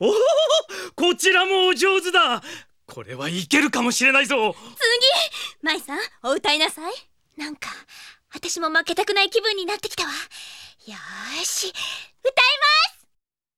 おおこちらもお上手だ。これはいけるかもしれないぞ。次舞さんお歌いなさい。なんか私も負けたくない気分になってきたわ。よーし歌います。